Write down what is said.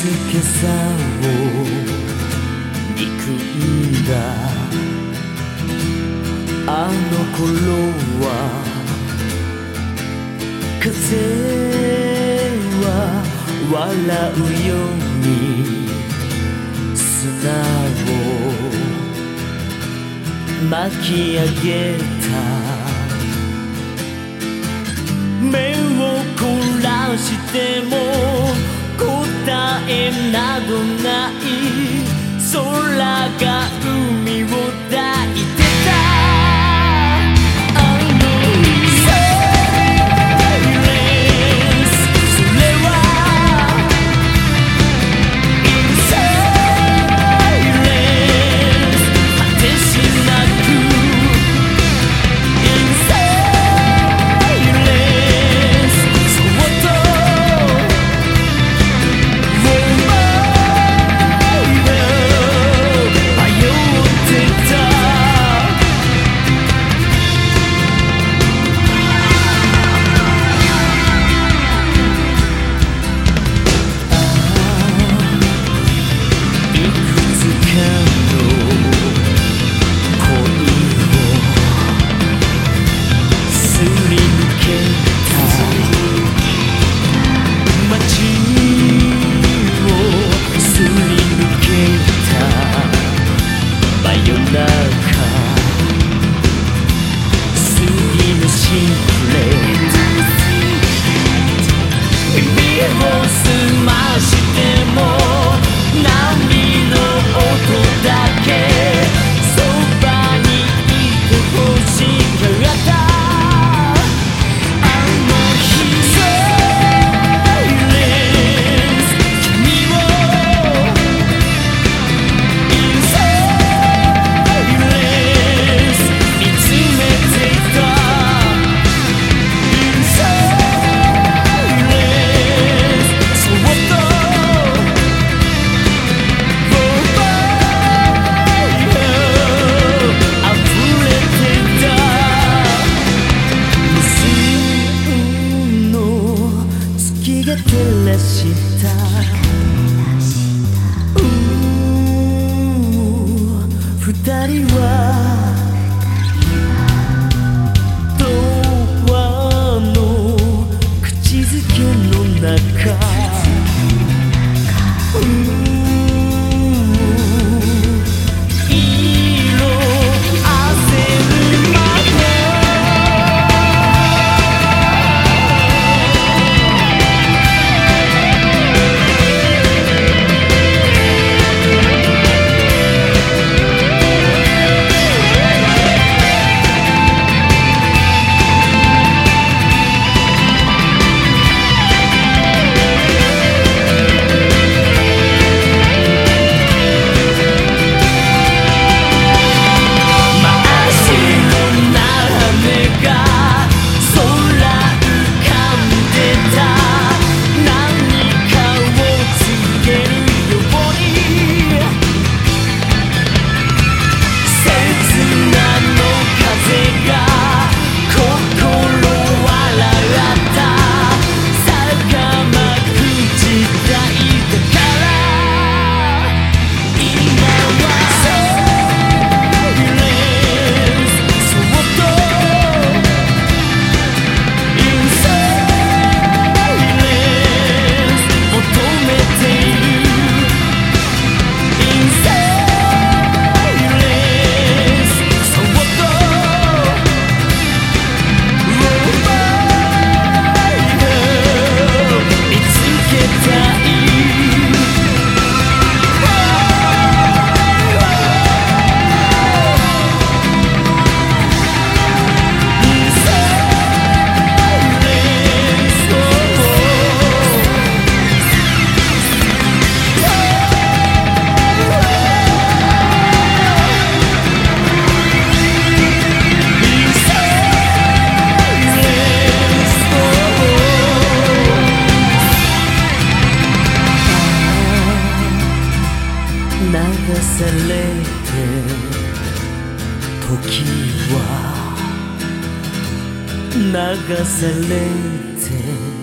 静けさを憎んだあの頃は風は笑うように砂を巻き上げた。目を凝らしても伝えなどない anyway. 流されて時は流されて。